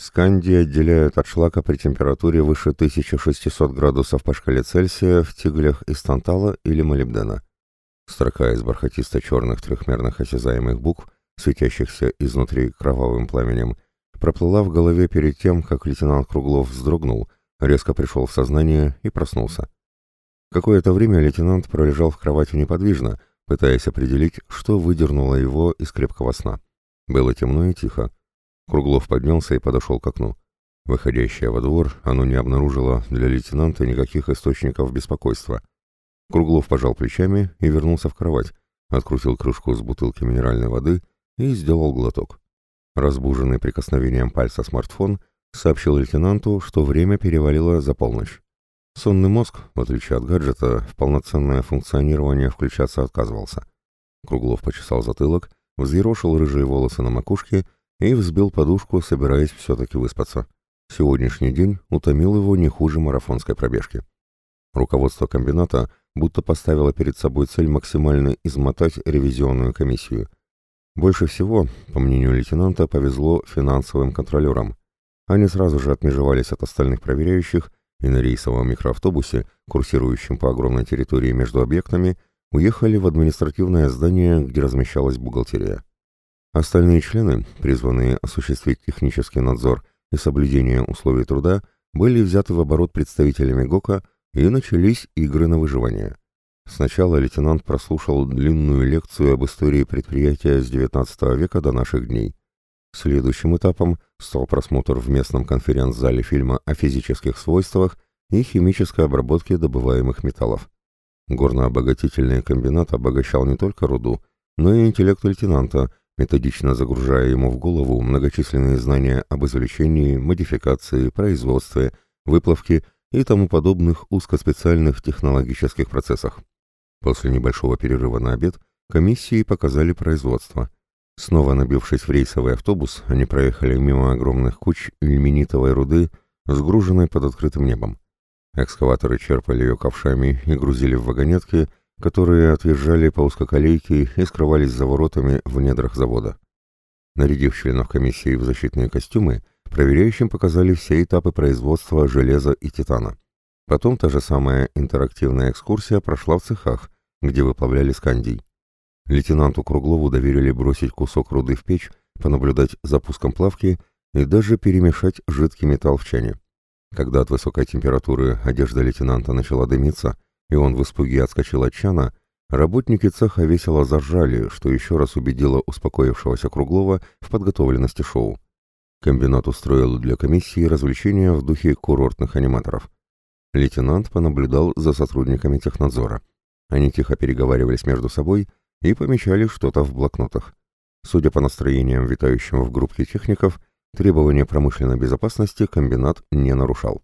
Скандии отделяют от шлака при температуре выше 1600 градусов по шкале Цельсия в тиглях из тантала или молибдена. Строка из бархатисто-черных трехмерных осязаемых букв, светящихся изнутри кровавым пламенем, проплыла в голове перед тем, как лейтенант Круглов вздрогнул, резко пришел в сознание и проснулся. Какое-то время лейтенант пролежал в кровати неподвижно, пытаясь определить, что выдернуло его из крепкого сна. Было темно и тихо. Круглов поднялся и подошел к окну. Выходящее во двор, оно не обнаружило для лейтенанта никаких источников беспокойства. Круглов пожал плечами и вернулся в кровать, открутил крышку с бутылки минеральной воды и сделал глоток. Разбуженный прикосновением пальца смартфон сообщил лейтенанту, что время перевалило за полночь. Сонный мозг, в отличие от гаджета, в полноценное функционирование включаться отказывался. Круглов почесал затылок, взъерошил рыжие волосы на макушке и взбил подушку, собираясь все-таки выспаться. Сегодняшний день утомил его не хуже марафонской пробежки. Руководство комбината будто поставило перед собой цель максимально измотать ревизионную комиссию. Больше всего, по мнению лейтенанта, повезло финансовым контролерам. Они сразу же отмежевались от остальных проверяющих и на рейсовом микроавтобусе, курсирующем по огромной территории между объектами, уехали в административное здание, где размещалась бухгалтерия. Остальные члены, призванные осуществить технический надзор и соблюдение условий труда, были взяты в оборот представителями ГОКа и начались игры на выживание. Сначала лейтенант прослушал длинную лекцию об истории предприятия с XIX века до наших дней. Следующим этапом стал просмотр в местном конференц-зале фильма о физических свойствах и химической обработке добываемых металлов. Горно-обогатительный комбинат обогащал не только руду, но и интеллект лейтенанта, методично загружая ему в голову многочисленные знания об извлечении, модификации, производстве, выплавке и тому подобных узкоспециальных технологических процессах. После небольшого перерыва на обед комиссии показали производство. Снова набившись в рейсовый автобус, они проехали мимо огромных куч ильменитовой руды, сгруженной под открытым небом. Экскаваторы черпали ее ковшами и грузили в вагонетки, которые отъезжали по узкоколейке и скрывались за воротами в недрах завода. Нарядив членов комиссии в защитные костюмы, проверяющим показали все этапы производства железа и титана. Потом та же самая интерактивная экскурсия прошла в цехах, где выплавляли скандий. Лейтенанту Круглову доверили бросить кусок руды в печь, понаблюдать за пуском плавки и даже перемешать жидкий металл в чане. Когда от высокой температуры одежда лейтенанта начала дымиться, и он в испуге отскочил от чана, работники цеха весело заржали, что еще раз убедило успокоившегося Круглова в подготовленности шоу. Комбинат устроил для комиссии развлечения в духе курортных аниматоров. Лейтенант понаблюдал за сотрудниками технадзора. Они тихо переговаривались между собой и помечали что-то в блокнотах. Судя по настроениям, витающим в группе техников, требования промышленной безопасности комбинат не нарушал.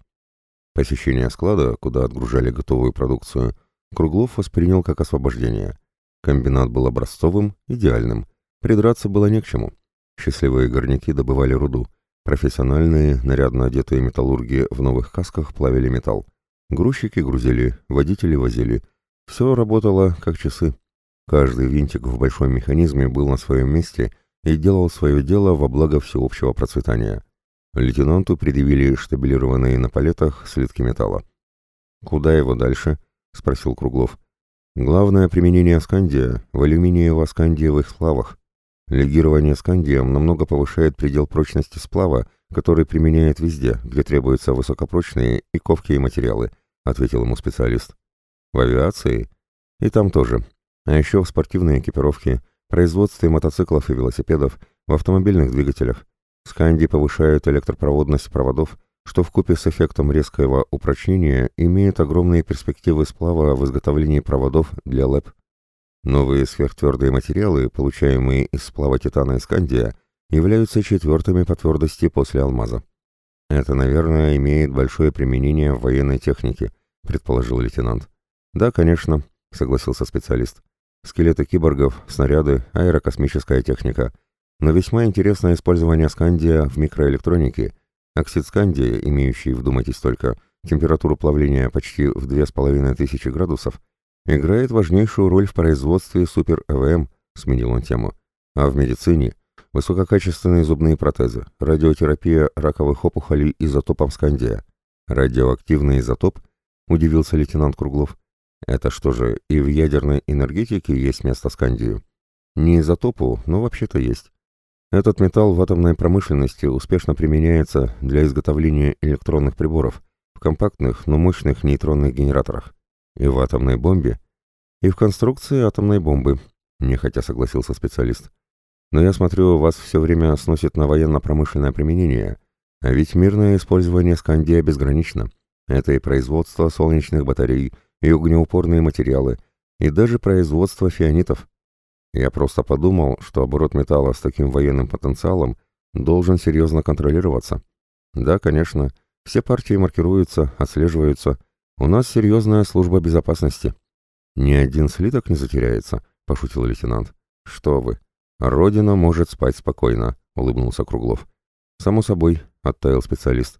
Посещение склада, куда отгружали готовую продукцию, Круглов воспринял как освобождение. Комбинат был образцовым, идеальным. Придраться было не к чему. Счастливые горняки добывали руду. Профессиональные, нарядно одетые металлурги в новых касках плавили металл. Грузчики грузили, водители возили. Все работало как часы. Каждый винтик в большом механизме был на своем месте и делал свое дело во благо всеобщего процветания. Лейтенанту предъявили штабелированные на палетах слитки металла. «Куда его дальше?» — спросил Круглов. «Главное применение скандия в алюминиево-скандиевых сплавах. Легирование скандием намного повышает предел прочности сплава, который применяет везде, где требуются высокопрочные и ковкие материалы», — ответил ему специалист. «В авиации? И там тоже. А еще в спортивной экипировке, производстве мотоциклов и велосипедов, в автомобильных двигателях. Сканди повышают электропроводность проводов, что в купе с эффектом резкого упрочнения имеет огромные перспективы сплава в изготовлении проводов для ЛЭП. Новые сверхтвердые материалы, получаемые из сплава титана и скандия, являются четвертыми по твердости после алмаза. Это, наверное, имеет большое применение в военной технике, предположил лейтенант. Да, конечно, согласился специалист. Скелеты киборгов, снаряды, аэрокосмическая техника — но весьма интересное использование скандия в микроэлектронике. Оксид скандия, имеющий, вдумайтесь только, температуру плавления почти в 2500 градусов, играет важнейшую роль в производстве супер-ЭВМ, сменил он тему. А в медицине Высококачественные зубные протезы, радиотерапия раковых опухолей изотопом скандия. Радиоактивный изотоп? Удивился лейтенант Круглов. Это что же, и в ядерной энергетике есть место скандию? Не изотопу, но вообще-то есть. Этот металл в атомной промышленности успешно применяется для изготовления электронных приборов в компактных, но мощных нейтронных генераторах. И в атомной бомбе, и в конструкции атомной бомбы, нехотя согласился специалист. Но я смотрю, вас все время сносит на военно-промышленное применение, а ведь мирное использование скандия безгранично. Это и производство солнечных батарей, и огнеупорные материалы, и даже производство фианитов. Я просто подумал, что оборот металла с таким военным потенциалом должен серьезно контролироваться. Да, конечно, все партии маркируются, отслеживаются. У нас серьезная служба безопасности. Ни один слиток не затеряется, пошутил лейтенант. Что вы? Родина может спать спокойно, улыбнулся Круглов. Само собой, оттаял специалист.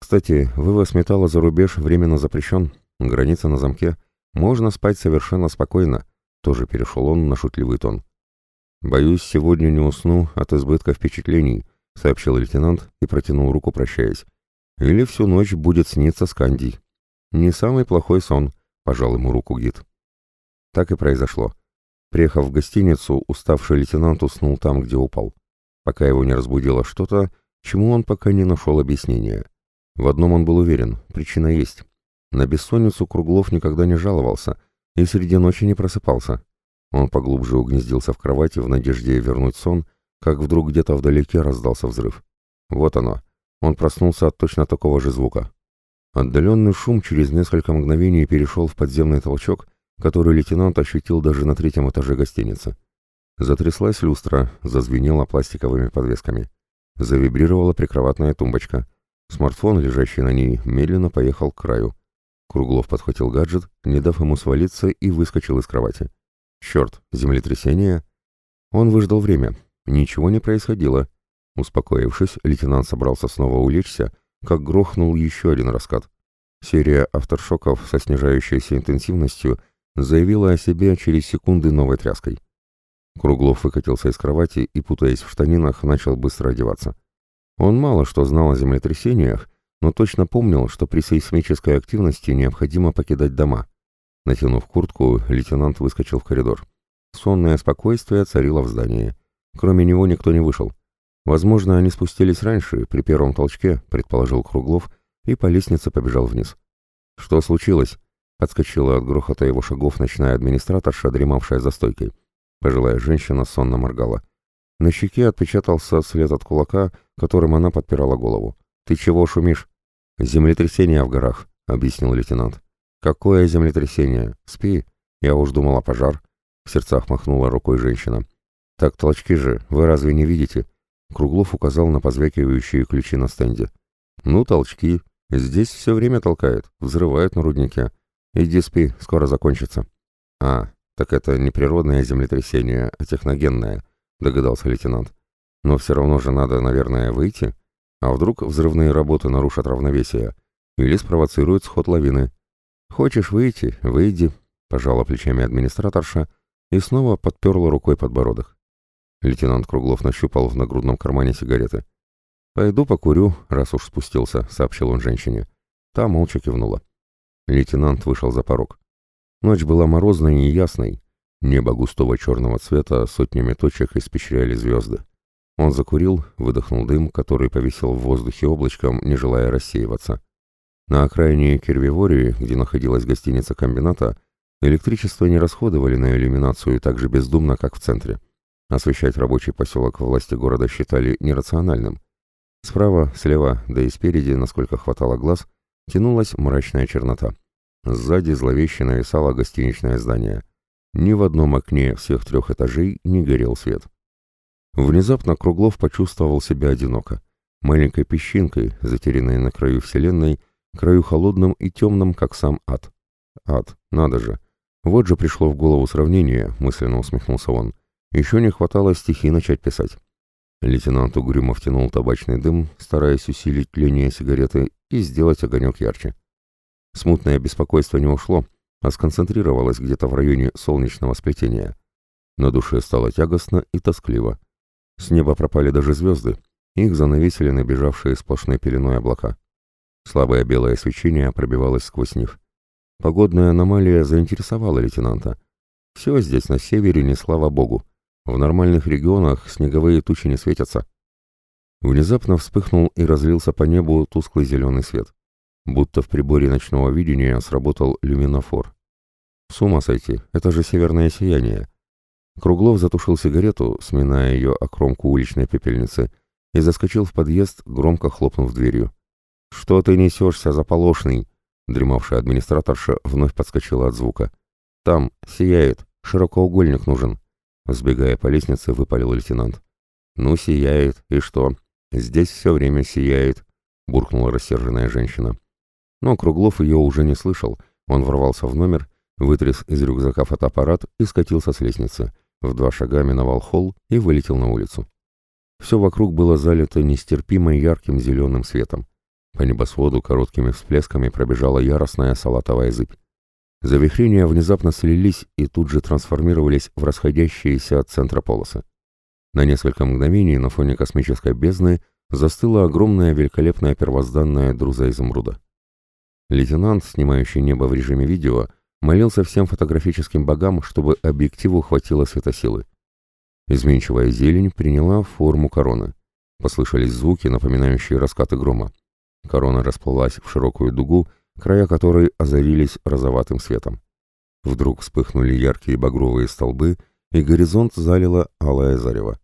Кстати, вывоз металла за рубеж временно запрещен, граница на замке. Можно спать совершенно спокойно. Тоже перешел он на шутливый тон. «Боюсь, сегодня не усну от избытка впечатлений», — сообщил лейтенант и протянул руку, прощаясь. «Или всю ночь будет сниться Скандий». «Не самый плохой сон», — пожал ему руку гид. Так и произошло. Приехав в гостиницу, уставший лейтенант уснул там, где упал. Пока его не разбудило что-то, чему он пока не нашел объяснения. В одном он был уверен, причина есть. На бессонницу Круглов никогда не жаловался — и среди ночи не просыпался. Он поглубже угнездился в кровати в надежде вернуть сон, как вдруг где-то вдалеке раздался взрыв. Вот оно. Он проснулся от точно такого же звука. Отдаленный шум через несколько мгновений перешел в подземный толчок, который лейтенант ощутил даже на третьем этаже гостиницы. Затряслась люстра, зазвенела пластиковыми подвесками. Завибрировала прикроватная тумбочка. Смартфон, лежащий на ней, медленно поехал к краю. Круглов подхватил гаджет, не дав ему свалиться, и выскочил из кровати. Черт, землетрясение? Он выждал время. Ничего не происходило. Успокоившись, лейтенант собрался снова улечься, как грохнул еще один раскат. Серия авторшоков со снижающейся интенсивностью заявила о себе через секунды новой тряской. Круглов выкатился из кровати и, путаясь в штанинах, начал быстро одеваться. Он мало что знал о землетрясениях, но точно помнил, что при сейсмической активности необходимо покидать дома. Натянув куртку, лейтенант выскочил в коридор. Сонное спокойствие царило в здании. Кроме него никто не вышел. Возможно, они спустились раньше, при первом толчке, предположил Круглов, и по лестнице побежал вниз. «Что случилось?» — подскочила от грохота его шагов ночная администраторша, дремавшая за стойкой. Пожилая женщина сонно моргала. На щеке отпечатался след от кулака, которым она подпирала голову. «Ты чего шумишь?» «Землетрясение в горах», — объяснил лейтенант. «Какое землетрясение? Спи. Я уж думала пожар». В сердцах махнула рукой женщина. «Так толчки же, вы разве не видите?» Круглов указал на позвякивающие ключи на стенде. «Ну, толчки. Здесь все время толкает, взрывает на руднике. Иди спи, скоро закончится». «А, так это не природное землетрясение, а техногенное», — догадался лейтенант. «Но все равно же надо, наверное, выйти. А вдруг взрывные работы нарушат равновесие или спровоцируют сход лавины? Хочешь выйти? Выйди, пожала плечами администраторша и снова подперла рукой подбородок. Лейтенант Круглов нащупал в нагрудном кармане сигареты. «Пойду покурю, раз уж спустился», — сообщил он женщине. Та молча кивнула. Лейтенант вышел за порог. Ночь была морозной и ясной. Небо густого черного цвета сотнями точек испещряли звезды. Он закурил, выдохнул дым, который повисел в воздухе облачком, не желая рассеиваться. На окраине Кервивории, где находилась гостиница комбината, электричество не расходовали на иллюминацию так же бездумно, как в центре. Освещать рабочий поселок власти города считали нерациональным. Справа, слева, да и спереди, насколько хватало глаз, тянулась мрачная чернота. Сзади зловеще нависало гостиничное здание. Ни в одном окне всех трех этажей не горел свет. Внезапно Круглов почувствовал себя одиноко. Маленькой песчинкой, затерянной на краю Вселенной, краю холодным и темным, как сам ад. Ад, надо же. Вот же пришло в голову сравнение, мысленно усмехнулся он. Еще не хватало стихи начать писать. Лейтенант угрюмо втянул табачный дым, стараясь усилить тление сигареты и сделать огонек ярче. Смутное беспокойство не ушло, а сконцентрировалось где-то в районе солнечного сплетения. На душе стало тягостно и тоскливо. С неба пропали даже звезды, их занавесили набежавшие сплошной пеленой облака. Слабое белое свечение пробивалось сквозь них. Погодная аномалия заинтересовала лейтенанта. Все здесь на севере не слава богу. В нормальных регионах снеговые тучи не светятся. Внезапно вспыхнул и разлился по небу тусклый зеленый свет. Будто в приборе ночного видения сработал люминофор. С ума сойти, это же северное сияние. Круглов затушил сигарету, сминая ее о кромку уличной пепельницы, и заскочил в подъезд, громко хлопнув дверью. «Что ты несешься, заполошный?» Дремавшая администраторша вновь подскочила от звука. «Там, сияет, широкоугольник нужен», Сбегая по лестнице, выпалил лейтенант. «Ну, сияет, и что? Здесь все время сияет», — буркнула рассерженная женщина. Но Круглов ее уже не слышал. Он ворвался в номер, вытряс из рюкзака фотоаппарат и скатился с лестницы. В два шага миновал холл и вылетел на улицу. Все вокруг было залито нестерпимо ярким зеленым светом. По небосводу короткими всплесками пробежала яростная салатовая зыбь. Завихрения внезапно слились и тут же трансформировались в расходящиеся от центра полосы. На несколько мгновений на фоне космической бездны застыла огромная великолепная первозданная друза изумруда. Лейтенант, снимающий небо в режиме видео, молился всем фотографическим богам, чтобы объективу хватило светосилы. Изменчивая зелень приняла форму короны. Послышались звуки, напоминающие раскаты грома. Корона расплылась в широкую дугу, края которой озарились розоватым светом. Вдруг вспыхнули яркие багровые столбы, и горизонт залило алое зарево.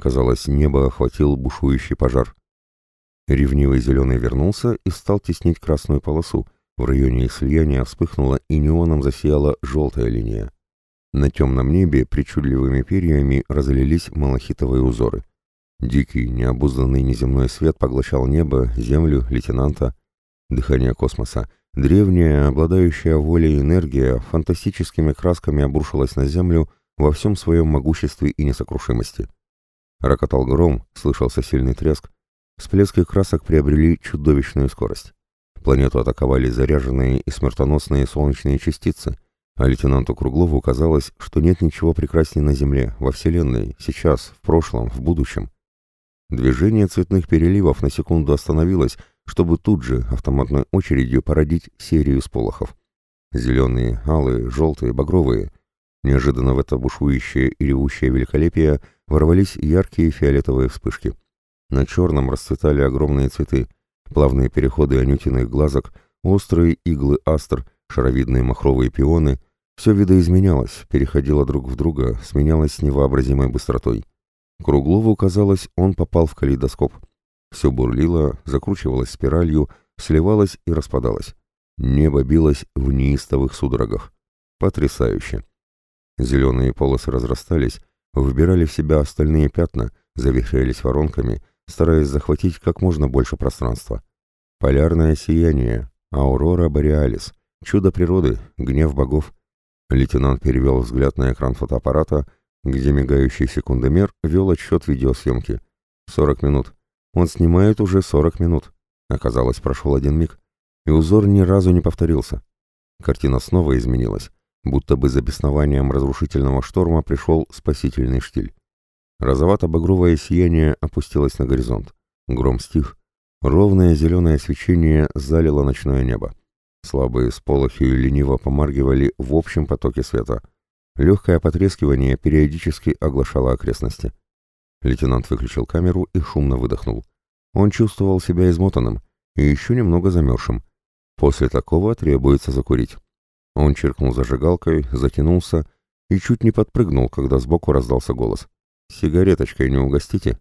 Казалось, небо охватил бушующий пожар. Ревнивый зеленый вернулся и стал теснить красную полосу. В районе их слияния вспыхнула и неоном засияла желтая линия. На темном небе причудливыми перьями разлились малахитовые узоры. Дикий, необузданный неземной свет поглощал небо, землю, лейтенанта, дыхание космоса. Древняя, обладающая волей энергия, фантастическими красками обрушилась на Землю во всем своем могуществе и несокрушимости. Рокотал гром, слышался сильный треск, всплески красок приобрели чудовищную скорость. Планету атаковали заряженные и смертоносные солнечные частицы, а лейтенанту Круглову казалось, что нет ничего прекрасней на Земле, во Вселенной, сейчас, в прошлом, в будущем. Движение цветных переливов на секунду остановилось, чтобы тут же автоматной очередью породить серию сполохов. Зеленые, алые, желтые, багровые. Неожиданно в это бушующее и ревущее великолепие ворвались яркие фиолетовые вспышки. На черном расцветали огромные цветы, плавные переходы анютиных глазок, острые иглы астр, шаровидные махровые пионы. Все видоизменялось, переходило друг в друга, сменялось с невообразимой быстротой. Круглову казалось, он попал в калейдоскоп — все бурлило, закручивалось спиралью, сливалось и распадалось. Небо билось в неистовых судорогах. Потрясающе. Зеленые полосы разрастались, выбирали в себя остальные пятна, завихрялись воронками, стараясь захватить как можно больше пространства. Полярное сияние, аурора бореалис, чудо природы, гнев богов. Лейтенант перевел взгляд на экран фотоаппарата, где мигающий секундомер вел отсчет видеосъемки. 40 минут. Он снимает уже 40 минут. Оказалось, прошел один миг, и узор ни разу не повторился. Картина снова изменилась, будто бы за беснованием разрушительного шторма пришел спасительный штиль. Розовато-багровое сияние опустилось на горизонт. Гром стих. Ровное зеленое свечение залило ночное небо. Слабые сполохи лениво помаргивали в общем потоке света. Легкое потрескивание периодически оглашало окрестности. Лейтенант выключил камеру и шумно выдохнул. Он чувствовал себя измотанным и еще немного замерзшим. После такого требуется закурить. Он чиркнул зажигалкой, затянулся и чуть не подпрыгнул, когда сбоку раздался голос. «Сигареточкой не угостите?»